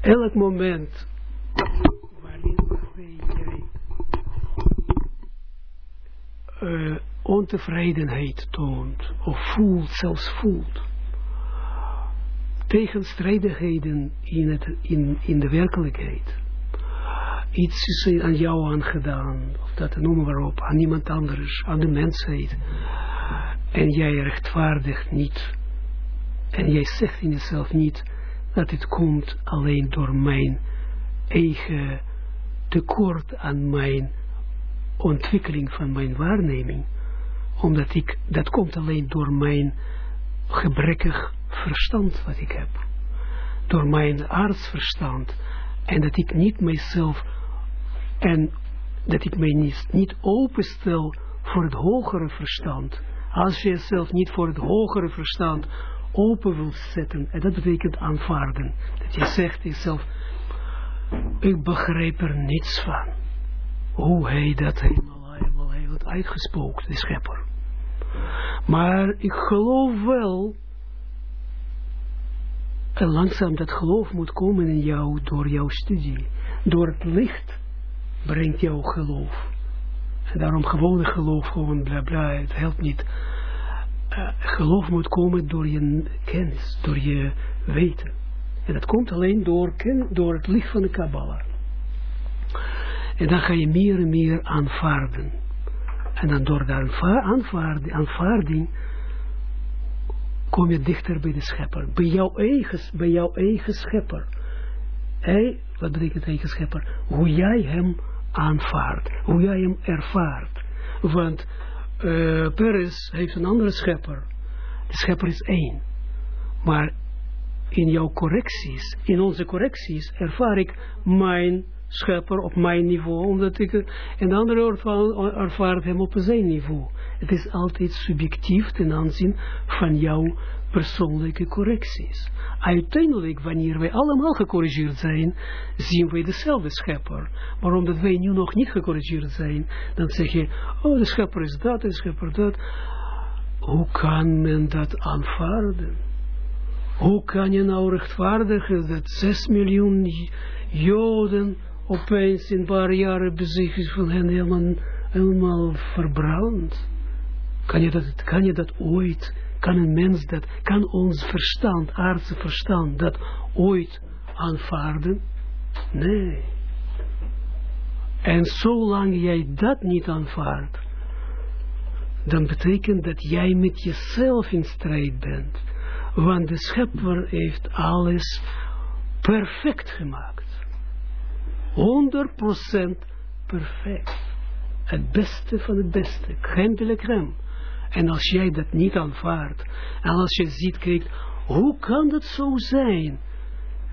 elk moment waarin jij uh, ontevredenheid toont, of voelt, zelfs voelt, tegenstrijdigheden in, het, in, in de werkelijkheid. Iets is aan jou aangedaan, of dat noemen we op, aan iemand anders, aan de mensheid. En jij rechtvaardigt niet. En jij zegt in jezelf niet dat het komt alleen door mijn eigen tekort aan mijn ontwikkeling van mijn waarneming. Omdat ik, dat komt alleen door mijn gebrekkig verstand wat ik heb. Door mijn artsverstand. En dat ik niet mijzelf en dat ik mij niet, niet openstel voor het hogere verstand. Als je jezelf niet voor het hogere verstand open wilt zetten, en dat betekent aanvaarden. Dat je zegt jezelf, ik begrijp er niets van. Hoe hij dat helemaal, helemaal heeft uitgesproken, de schepper. Maar ik geloof wel, en langzaam dat geloof moet komen in jou door jouw studie. Door het licht brengt jouw geloof. En daarom gewone geloof, gewoon bla bla, het helpt niet. Uh, geloof moet komen door je kennis, door je weten. En dat komt alleen door, door het licht van de Kabbalah. En dan ga je meer en meer aanvaarden. En dan door de aanvaarding, aanvaarding kom je dichter bij de schepper. Bij jouw eigen, bij jouw eigen schepper. Hij, wat betekent eigen schepper? Hoe jij hem aanvaardt. Hoe jij hem ervaart. Want uh, heeft een andere schepper. De schepper is één. Maar in jouw correcties, in onze correcties, ervaar ik mijn schepper op mijn niveau, omdat ik, en de andere ervaart hem op zijn niveau. Het is altijd subjectief ten aanzien van jouw persoonlijke correcties. Uiteindelijk, wanneer wij allemaal gecorrigeerd zijn, zien wij dezelfde schepper. Maar omdat wij nu nog niet gecorrigeerd zijn, dan zeg je, oh, de schepper is dat, de schepper dat. Hoe kan men dat aanvaarden? Hoe kan je nou rechtvaardigen dat 6 miljoen Joden opeens in een paar jaren bezig van hen helemaal, helemaal verbrand? Kan je, dat, kan je dat ooit, kan een mens dat, kan ons verstand, aardse verstand, dat ooit aanvaarden? Nee. En zolang jij dat niet aanvaardt, dan betekent dat jij met jezelf in strijd bent. Want de schepper heeft alles perfect gemaakt. 100% perfect. Het beste van het beste. La crème. En als jij dat niet aanvaardt, en als je ziet, kijkt, hoe kan dat zo zijn,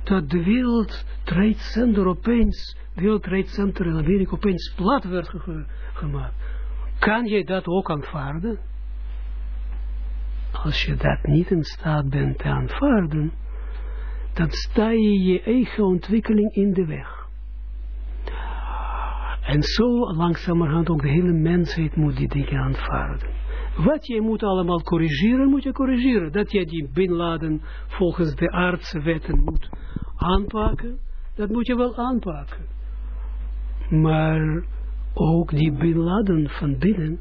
dat de wereld Trade opeens, de Wereld Trade in Amerika opeens plat werd gemaakt. Kan jij dat ook aanvaarden? Als je dat niet in staat bent te aanvaarden, dan sta je je eigen ontwikkeling in de weg. En zo langzamerhand ook de hele mensheid moet die dingen aanvaarden. Wat je moet allemaal corrigeren, moet je corrigeren. Dat je die binladen volgens de aardse wetten moet aanpakken, dat moet je wel aanpakken. Maar ook die binladen van binnen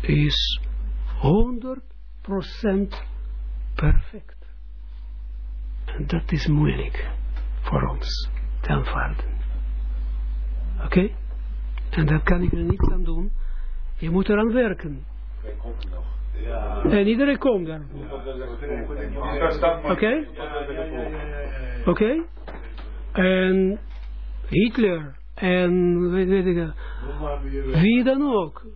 is 100% perfect. En dat is moeilijk voor ons te aanvaarden. Oké? Okay? En dat kan ik er niets aan doen. Je moet eraan werken. Ja. En iedereen komt daar. Oké? Okay? Oké? Okay? En Hitler en weet, weet ik, wie dan ook.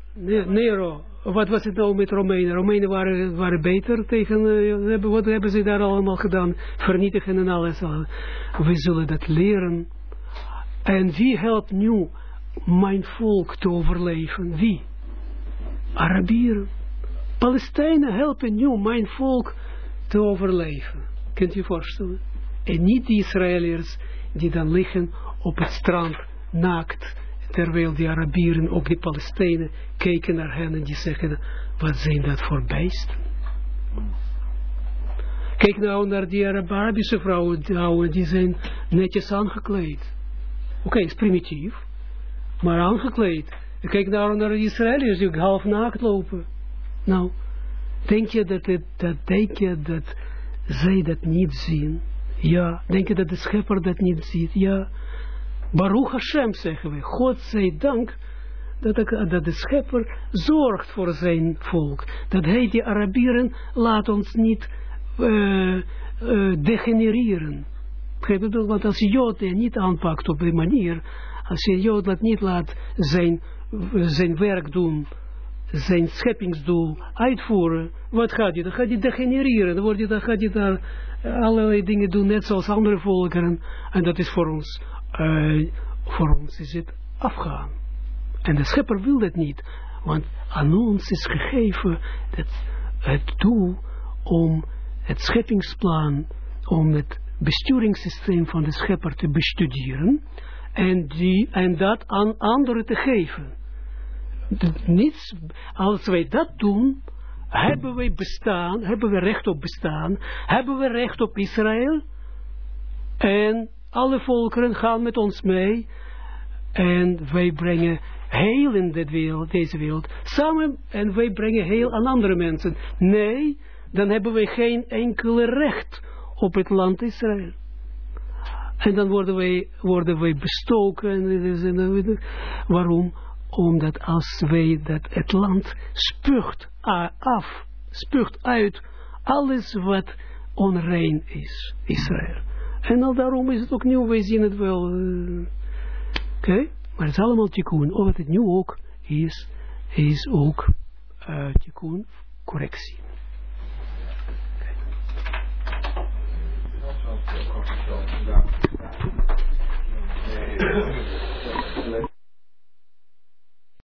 Nero. Wat was het nou met Romeinen? Romeinen waren, waren beter tegen, uh, wat hebben ze daar allemaal gedaan? Vernietigen en alles. We zullen dat leren. En wie helpt nu mijn volk te overleven? Wie? Arabieren. Palestijnen helpen nu mijn volk te overleven. Kunt u voorstellen? En niet die Israëliërs die dan liggen op het strand naakt, terwijl die Arabieren, ook die Palestijnen, kijken naar hen en die zeggen, wat zijn dat voor beesten? Kijk nou naar die Arabische vrouwen, die zijn netjes aangekleed. Oké, is primitief, maar aangekleed. Kijk nou naar de Israëliërs die half naakt lopen. Nou, denk je dat, het, dat, denk je dat zij dat niet zien? Ja. Denk je dat de schepper dat niet ziet? Ja. Baruch Hashem zeggen we. God zij dank dat dat de schepper zorgt voor zijn volk. Dat hij die Arabieren laat ons niet uh, uh, degenereren. Want als je Jood niet aanpakt op die manier, als je Jood dat niet laat zijn, zijn werk doen, zijn scheppingsdoel uitvoeren, wat gaat je? Dan gaat je degenereren, dan, word je, dan gaat je daar allerlei dingen doen, net zoals andere volkeren, en dat is voor ons, voor ons is het afgaan. En de schepper wil dat niet, want aan ons is gegeven het, het doel om het scheppingsplan, om het besturingssysteem van de schepper te bestuderen en, die, en dat aan anderen te geven. Niets, als wij dat doen, hebben wij bestaan, hebben we recht op bestaan, hebben we recht op Israël en alle volkeren gaan met ons mee en wij brengen heel in dit wereld, deze wereld samen en wij brengen heel aan andere mensen. Nee, dan hebben wij geen enkele recht op het land Israël. En dan worden wij, worden wij bestoken. Waarom? Omdat als wij dat het land spucht af, spucht uit alles wat onrein is, Israël. En al daarom is het ook nieuw, wij zien het wel. Uh, Oké, okay? maar het is allemaal tikkun. Of het nu ook is, is ook uh, tikkun correctie. Ja. Nee.